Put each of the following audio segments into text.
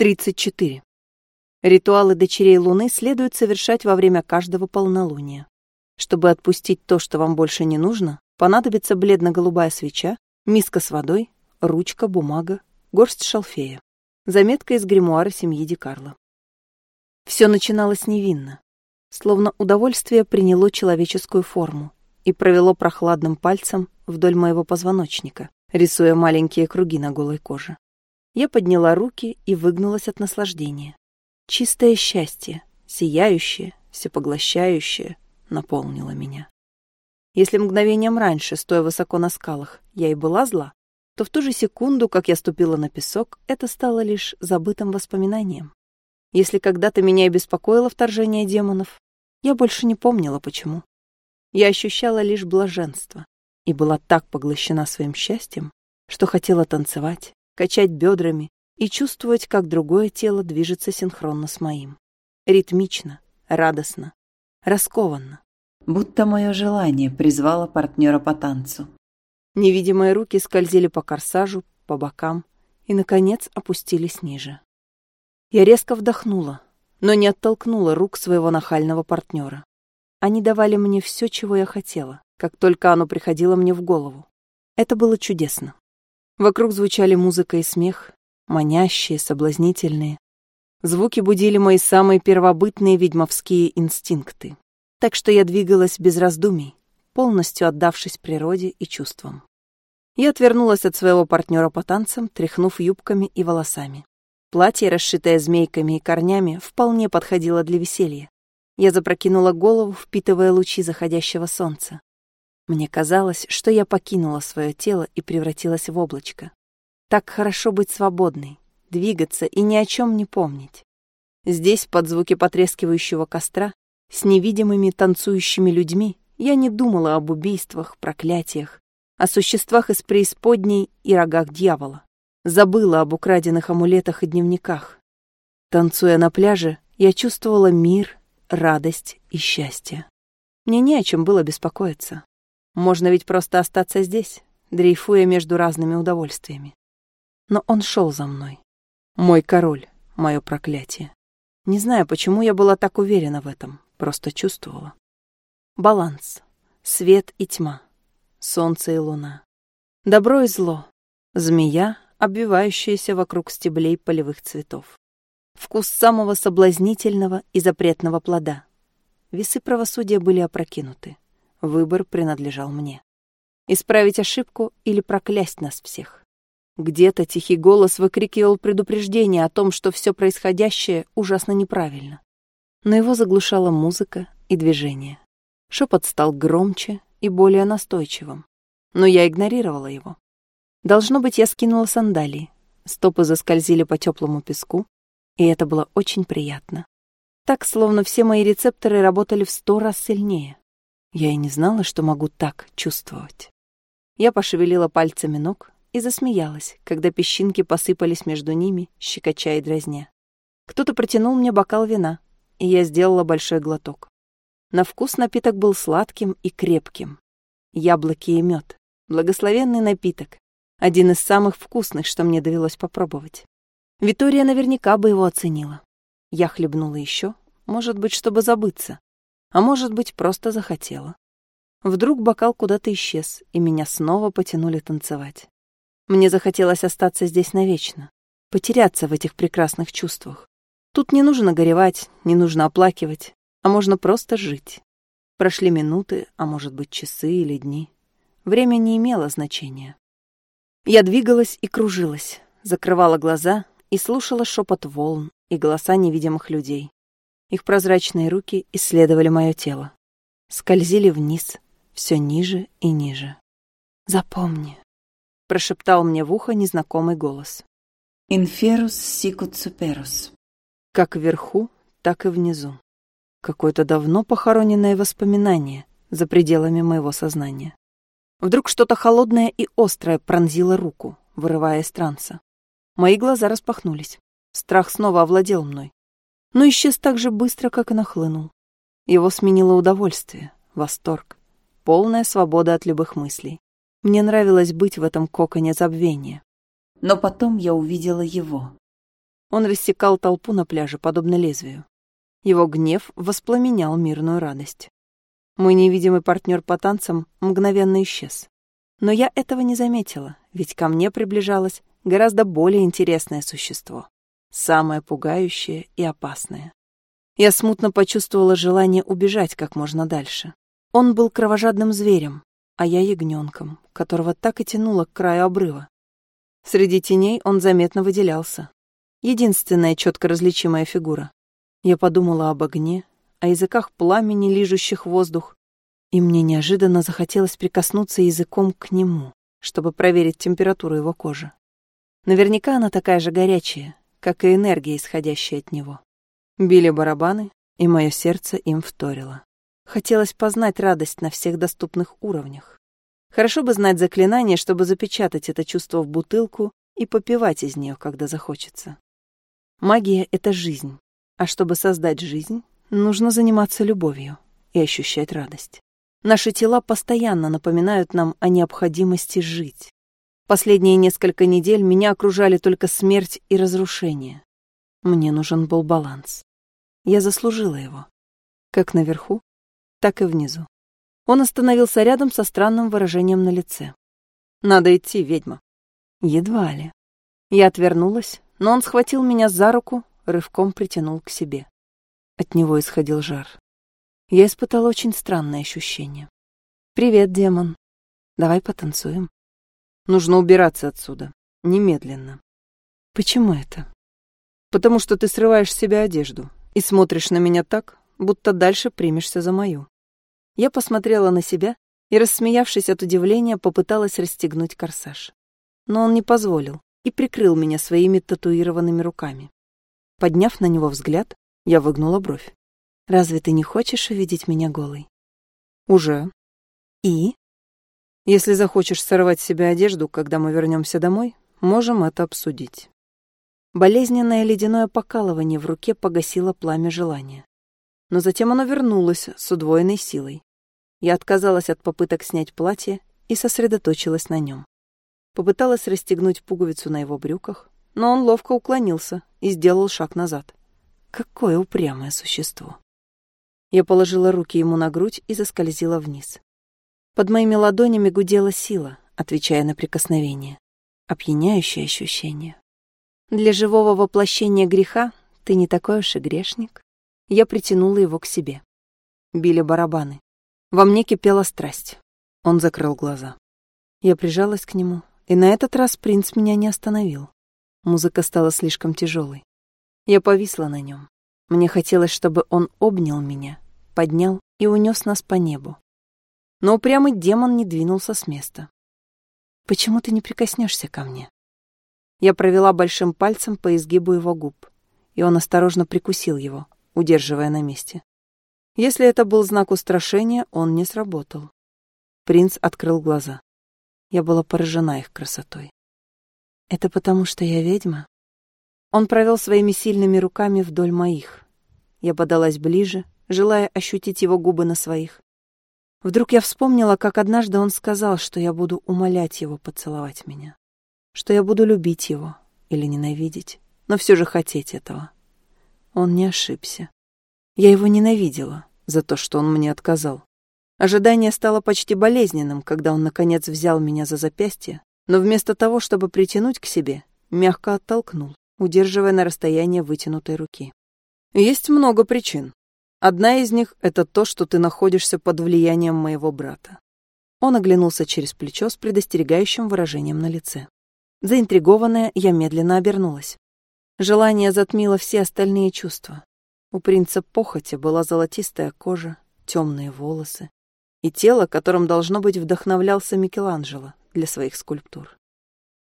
34. Ритуалы дочерей Луны следует совершать во время каждого полнолуния. Чтобы отпустить то, что вам больше не нужно, понадобится бледно-голубая свеча, миска с водой, ручка, бумага, горсть шалфея. Заметка из гримуара семьи Ди Карло. Все начиналось невинно, словно удовольствие приняло человеческую форму и провело прохладным пальцем вдоль моего позвоночника, рисуя маленькие круги на голой коже. Я подняла руки и выгнулась от наслаждения. Чистое счастье, сияющее, всепоглощающее, наполнило меня. Если мгновением раньше, стоя высоко на скалах, я и была зла, то в ту же секунду, как я ступила на песок, это стало лишь забытым воспоминанием. Если когда-то меня и беспокоило вторжение демонов, я больше не помнила, почему. Я ощущала лишь блаженство и была так поглощена своим счастьем, что хотела танцевать, качать бедрами и чувствовать, как другое тело движется синхронно с моим. Ритмично, радостно, раскованно. Будто мое желание призвало партнера по танцу. Невидимые руки скользили по корсажу, по бокам и, наконец, опустились ниже. Я резко вдохнула, но не оттолкнула рук своего нахального партнера. Они давали мне все, чего я хотела, как только оно приходило мне в голову. Это было чудесно. Вокруг звучали музыка и смех, манящие, соблазнительные. Звуки будили мои самые первобытные ведьмовские инстинкты. Так что я двигалась без раздумий, полностью отдавшись природе и чувствам. Я отвернулась от своего партнера по танцам, тряхнув юбками и волосами. Платье, расшитое змейками и корнями, вполне подходило для веселья. Я запрокинула голову, впитывая лучи заходящего солнца. Мне казалось, что я покинула свое тело и превратилась в облачко. Так хорошо быть свободной, двигаться и ни о чем не помнить. Здесь, под звуки потрескивающего костра, с невидимыми танцующими людьми, я не думала об убийствах, проклятиях, о существах из преисподней и рогах дьявола. Забыла об украденных амулетах и дневниках. Танцуя на пляже, я чувствовала мир, радость и счастье. Мне не о чем было беспокоиться. Можно ведь просто остаться здесь, дрейфуя между разными удовольствиями. Но он шел за мной. Мой король, мое проклятие. Не знаю, почему я была так уверена в этом, просто чувствовала. Баланс. Свет и тьма. Солнце и луна. Добро и зло. Змея, обвивающаяся вокруг стеблей полевых цветов. Вкус самого соблазнительного и запретного плода. Весы правосудия были опрокинуты. Выбор принадлежал мне. Исправить ошибку или проклясть нас всех. Где-то тихий голос выкрикивал предупреждение о том, что все происходящее ужасно неправильно. Но его заглушала музыка и движение. Шепот стал громче и более настойчивым. Но я игнорировала его. Должно быть, я скинула сандалии. Стопы заскользили по теплому песку, и это было очень приятно. Так, словно все мои рецепторы работали в сто раз сильнее. Я и не знала, что могу так чувствовать. Я пошевелила пальцами ног и засмеялась, когда песчинки посыпались между ними, щекоча и дразня. Кто-то протянул мне бокал вина, и я сделала большой глоток. На вкус напиток был сладким и крепким. Яблоки и мед. Благословенный напиток. Один из самых вкусных, что мне довелось попробовать. Витория наверняка бы его оценила. Я хлебнула еще, может быть, чтобы забыться а может быть, просто захотела. Вдруг бокал куда-то исчез, и меня снова потянули танцевать. Мне захотелось остаться здесь навечно, потеряться в этих прекрасных чувствах. Тут не нужно горевать, не нужно оплакивать, а можно просто жить. Прошли минуты, а может быть, часы или дни. Время не имело значения. Я двигалась и кружилась, закрывала глаза и слушала шепот волн и голоса невидимых людей. Их прозрачные руки исследовали мое тело. Скользили вниз, все ниже и ниже. «Запомни», — прошептал мне в ухо незнакомый голос. «Инферус сикут суперус». Как вверху, так и внизу. Какое-то давно похороненное воспоминание за пределами моего сознания. Вдруг что-то холодное и острое пронзило руку, вырывая из транса. Мои глаза распахнулись. Страх снова овладел мной но исчез так же быстро, как и нахлынул. Его сменило удовольствие, восторг, полная свобода от любых мыслей. Мне нравилось быть в этом коконе забвения. Но потом я увидела его. Он рассекал толпу на пляже, подобно лезвию. Его гнев воспламенял мирную радость. Мой невидимый партнер по танцам мгновенно исчез. Но я этого не заметила, ведь ко мне приближалось гораздо более интересное существо. Самое пугающее и опасное. Я смутно почувствовала желание убежать как можно дальше. Он был кровожадным зверем, а я ягненком, которого так и тянуло к краю обрыва. Среди теней он заметно выделялся. Единственная четко различимая фигура. Я подумала об огне, о языках пламени, лижущих воздух, и мне неожиданно захотелось прикоснуться языком к нему, чтобы проверить температуру его кожи. Наверняка она такая же горячая, как и энергия, исходящая от него. Били барабаны, и мое сердце им вторило. Хотелось познать радость на всех доступных уровнях. Хорошо бы знать заклинание, чтобы запечатать это чувство в бутылку и попивать из нее, когда захочется. Магия — это жизнь, а чтобы создать жизнь, нужно заниматься любовью и ощущать радость. Наши тела постоянно напоминают нам о необходимости жить. Последние несколько недель меня окружали только смерть и разрушение. Мне нужен был баланс. Я заслужила его. Как наверху, так и внизу. Он остановился рядом со странным выражением на лице. «Надо идти, ведьма». Едва ли. Я отвернулась, но он схватил меня за руку, рывком притянул к себе. От него исходил жар. Я испытала очень странное ощущение. «Привет, демон. Давай потанцуем». «Нужно убираться отсюда. Немедленно». «Почему это?» «Потому что ты срываешь с себя одежду и смотришь на меня так, будто дальше примешься за мою». Я посмотрела на себя и, рассмеявшись от удивления, попыталась расстегнуть корсаж. Но он не позволил и прикрыл меня своими татуированными руками. Подняв на него взгляд, я выгнула бровь. «Разве ты не хочешь увидеть меня голой?» «Уже». «И?» «Если захочешь сорвать с себя одежду, когда мы вернемся домой, можем это обсудить». Болезненное ледяное покалывание в руке погасило пламя желания. Но затем оно вернулось с удвоенной силой. Я отказалась от попыток снять платье и сосредоточилась на нем. Попыталась расстегнуть пуговицу на его брюках, но он ловко уклонился и сделал шаг назад. Какое упрямое существо. Я положила руки ему на грудь и заскользила вниз. Под моими ладонями гудела сила, отвечая на прикосновение. Опьяняющее ощущение. Для живого воплощения греха ты не такой уж и грешник. Я притянула его к себе. Били барабаны. Во мне кипела страсть. Он закрыл глаза. Я прижалась к нему, и на этот раз принц меня не остановил. Музыка стала слишком тяжелой. Я повисла на нем. Мне хотелось, чтобы он обнял меня, поднял и унес нас по небу. Но упрямый демон не двинулся с места. «Почему ты не прикоснешься ко мне?» Я провела большим пальцем по изгибу его губ, и он осторожно прикусил его, удерживая на месте. Если это был знак устрашения, он не сработал. Принц открыл глаза. Я была поражена их красотой. «Это потому, что я ведьма?» Он провел своими сильными руками вдоль моих. Я подалась ближе, желая ощутить его губы на своих. Вдруг я вспомнила, как однажды он сказал, что я буду умолять его поцеловать меня что я буду любить его или ненавидеть, но все же хотеть этого. Он не ошибся. Я его ненавидела за то, что он мне отказал. Ожидание стало почти болезненным, когда он, наконец, взял меня за запястье, но вместо того, чтобы притянуть к себе, мягко оттолкнул, удерживая на расстоянии вытянутой руки. Есть много причин. Одна из них — это то, что ты находишься под влиянием моего брата. Он оглянулся через плечо с предостерегающим выражением на лице. Заинтригованная, я медленно обернулась. Желание затмило все остальные чувства. У принца похоти была золотистая кожа, темные волосы и тело, которым, должно быть, вдохновлялся Микеланджело для своих скульптур.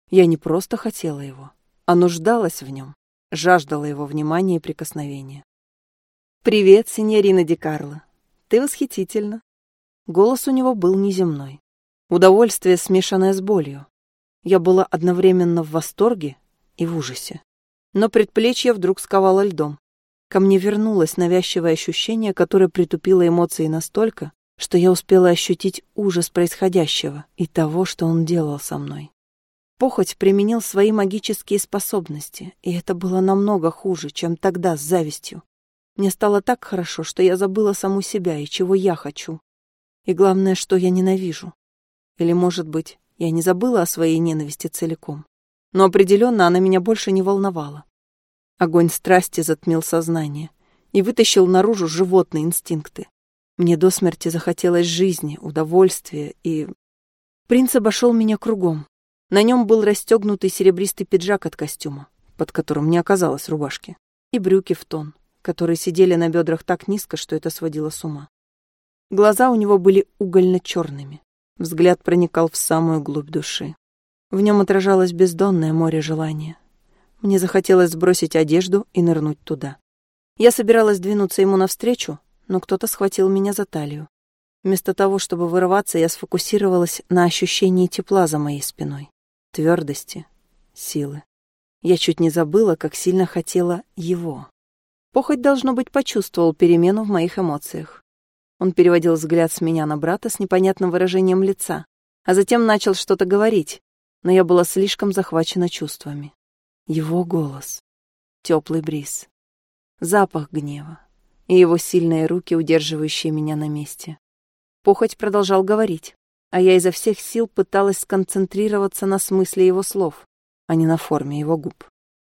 Я не просто хотела его, а нуждалась в нем, жаждала его внимания и прикосновения. «Привет, синьорина Ди Карло. Ты восхитительна». Голос у него был неземной. Удовольствие, смешанное с болью. Я была одновременно в восторге и в ужасе. Но предплечье вдруг сковало льдом. Ко мне вернулось навязчивое ощущение, которое притупило эмоции настолько, что я успела ощутить ужас происходящего и того, что он делал со мной. Похоть применил свои магические способности, и это было намного хуже, чем тогда с завистью. Мне стало так хорошо, что я забыла саму себя и чего я хочу. И главное, что я ненавижу. Или, может быть, я не забыла о своей ненависти целиком. Но определенно она меня больше не волновала. Огонь страсти затмил сознание и вытащил наружу животные инстинкты. Мне до смерти захотелось жизни, удовольствия и... Принц обошел меня кругом, на нем был расстегнутый серебристый пиджак от костюма, под которым не оказалось рубашки, и брюки в тон, которые сидели на бедрах так низко, что это сводило с ума. Глаза у него были угольно-черными, взгляд проникал в самую глубь души. В нем отражалось бездонное море желания. Мне захотелось сбросить одежду и нырнуть туда. Я собиралась двинуться ему навстречу, но кто-то схватил меня за талию. Вместо того, чтобы вырываться, я сфокусировалась на ощущении тепла за моей спиной твердости, силы. Я чуть не забыла, как сильно хотела его. Похоть, должно быть, почувствовал перемену в моих эмоциях. Он переводил взгляд с меня на брата с непонятным выражением лица, а затем начал что-то говорить, но я была слишком захвачена чувствами. Его голос, теплый бриз, запах гнева и его сильные руки, удерживающие меня на месте. Похоть продолжал говорить а я изо всех сил пыталась сконцентрироваться на смысле его слов, а не на форме его губ.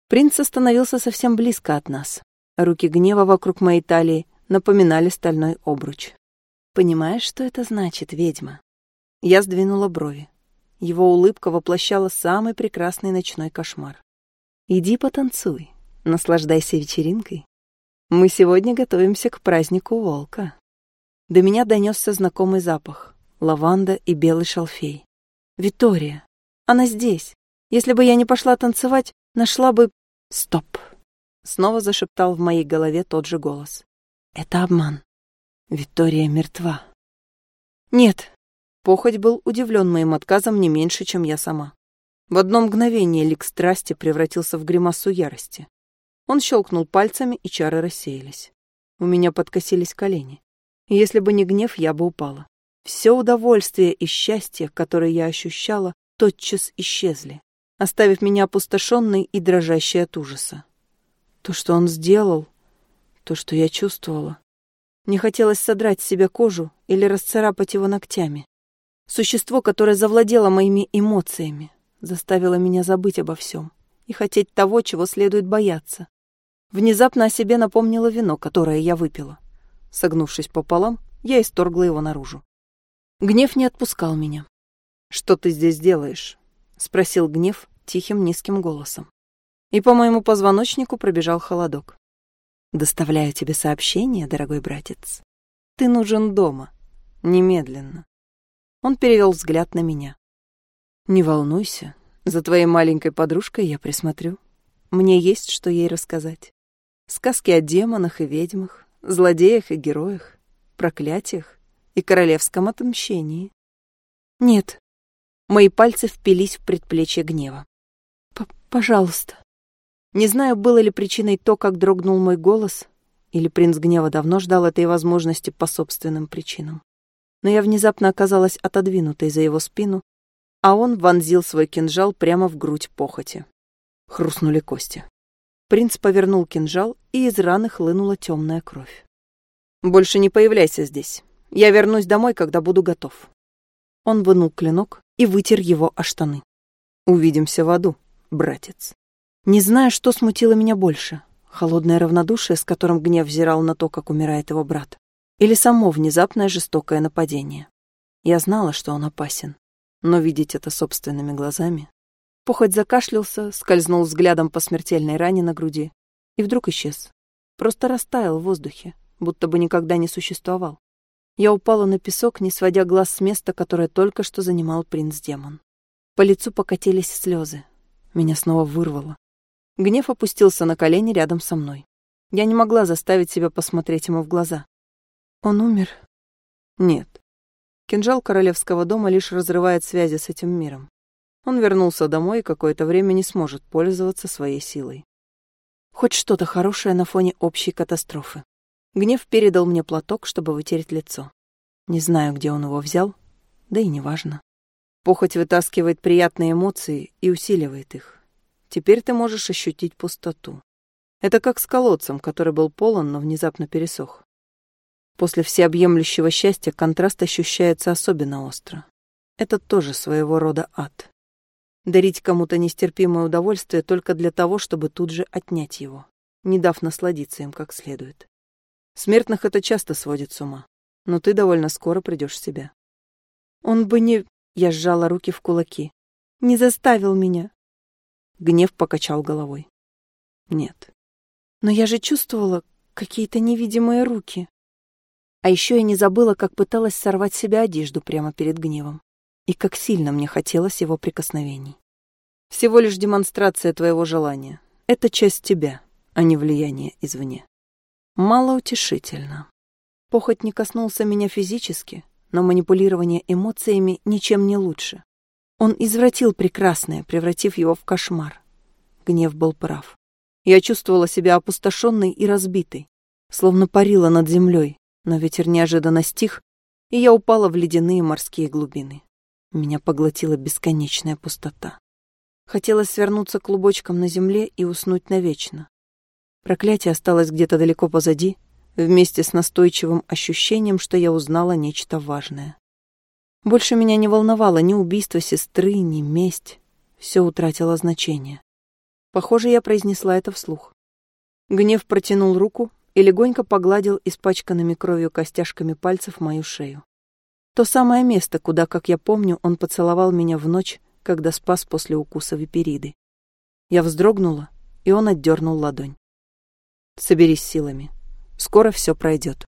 Принц остановился совсем близко от нас. Руки гнева вокруг моей талии напоминали стальной обруч. «Понимаешь, что это значит, ведьма?» Я сдвинула брови. Его улыбка воплощала самый прекрасный ночной кошмар. «Иди потанцуй, наслаждайся вечеринкой. Мы сегодня готовимся к празднику волка». До меня донесся знакомый запах лаванда и белый шалфей. Витория. Она здесь. Если бы я не пошла танцевать, нашла бы... Стоп. Снова зашептал в моей голове тот же голос. Это обман. Виктория мертва. Нет. Похоть был удивлен моим отказом не меньше, чем я сама. В одно мгновение лик страсти превратился в гримасу ярости. Он щелкнул пальцами, и чары рассеялись. У меня подкосились колени. Если бы не гнев, я бы упала. Все удовольствие и счастье, которое я ощущала, тотчас исчезли, оставив меня опустошенной и дрожащей от ужаса. То, что он сделал, то, что я чувствовала. Мне хотелось содрать с себя кожу или расцарапать его ногтями. Существо, которое завладело моими эмоциями, заставило меня забыть обо всем и хотеть того, чего следует бояться. Внезапно о себе напомнило вино, которое я выпила. Согнувшись пополам, я исторгла его наружу. Гнев не отпускал меня. «Что ты здесь делаешь?» — спросил гнев тихим низким голосом. И по моему позвоночнику пробежал холодок. «Доставляю тебе сообщение, дорогой братец. Ты нужен дома. Немедленно». Он перевел взгляд на меня. «Не волнуйся, за твоей маленькой подружкой я присмотрю. Мне есть что ей рассказать. Сказки о демонах и ведьмах, злодеях и героях, проклятиях и королевском отмщении. Нет. Мои пальцы впились в предплечье гнева. П Пожалуйста. Не знаю, было ли причиной то, как дрогнул мой голос, или принц гнева давно ждал этой возможности по собственным причинам. Но я внезапно оказалась отодвинутой за его спину, а он вонзил свой кинжал прямо в грудь похоти. Хрустнули кости. Принц повернул кинжал, и из раны хлынула темная кровь. «Больше не появляйся здесь. Я вернусь домой, когда буду готов. Он вынул клинок и вытер его о штаны. Увидимся в аду, братец. Не знаю, что смутило меня больше. Холодное равнодушие, с которым гнев взирал на то, как умирает его брат. Или само внезапное жестокое нападение. Я знала, что он опасен. Но видеть это собственными глазами... Похоть закашлялся, скользнул взглядом по смертельной ране на груди и вдруг исчез. Просто растаял в воздухе, будто бы никогда не существовал. Я упала на песок, не сводя глаз с места, которое только что занимал принц-демон. По лицу покатились слезы. Меня снова вырвало. Гнев опустился на колени рядом со мной. Я не могла заставить себя посмотреть ему в глаза. Он умер? Нет. Кинжал королевского дома лишь разрывает связи с этим миром. Он вернулся домой и какое-то время не сможет пользоваться своей силой. Хоть что-то хорошее на фоне общей катастрофы. Гнев передал мне платок, чтобы вытереть лицо. Не знаю, где он его взял, да и неважно. Похоть вытаскивает приятные эмоции и усиливает их. Теперь ты можешь ощутить пустоту. Это как с колодцем, который был полон, но внезапно пересох. После всеобъемлющего счастья контраст ощущается особенно остро. Это тоже своего рода ад. Дарить кому-то нестерпимое удовольствие только для того, чтобы тут же отнять его, не дав насладиться им как следует. Смертных это часто сводит с ума, но ты довольно скоро придешь в себя. Он бы не... Я сжала руки в кулаки. Не заставил меня. Гнев покачал головой. Нет. Но я же чувствовала какие-то невидимые руки. А еще я не забыла, как пыталась сорвать себе одежду прямо перед гневом. И как сильно мне хотелось его прикосновений. Всего лишь демонстрация твоего желания. Это часть тебя, а не влияние извне. Малоутешительно. Похоть не коснулся меня физически, но манипулирование эмоциями ничем не лучше. Он извратил прекрасное, превратив его в кошмар. Гнев был прав. Я чувствовала себя опустошенной и разбитой, словно парила над землей, но ветер неожиданно стих, и я упала в ледяные морские глубины. Меня поглотила бесконечная пустота. Хотелось свернуться клубочком на земле и уснуть навечно. Проклятие осталось где-то далеко позади, вместе с настойчивым ощущением, что я узнала нечто важное. Больше меня не волновало ни убийство сестры, ни месть. Все утратило значение. Похоже, я произнесла это вслух. Гнев протянул руку и легонько погладил испачканными кровью костяшками пальцев мою шею. То самое место, куда, как я помню, он поцеловал меня в ночь, когда спас после укуса випериды. Я вздрогнула, и он отдернул ладонь. «Соберись силами. Скоро все пройдет».